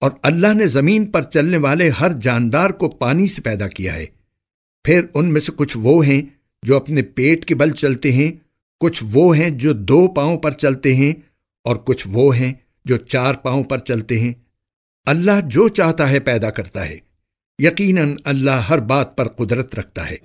اور اللہ نے زمین پر چلنے والے ہر جاندار کو پانی سے پیدا کیا ہے۔ پھر ان میں سے کچھ وہ ہیں جو اپنے پیٹ کے بل چلتے ہیں، کچھ وہ ہیں جو دو پاؤں پر چلتے ہیں اور کچھ وہ ہیں جو چار پاؤں پر چلتے ہیں۔ اللہ جو چاہتا ہے پیدا کرتا ہے۔ یقیناً اللہ ہر بات پر قدرت رکھتا ہے۔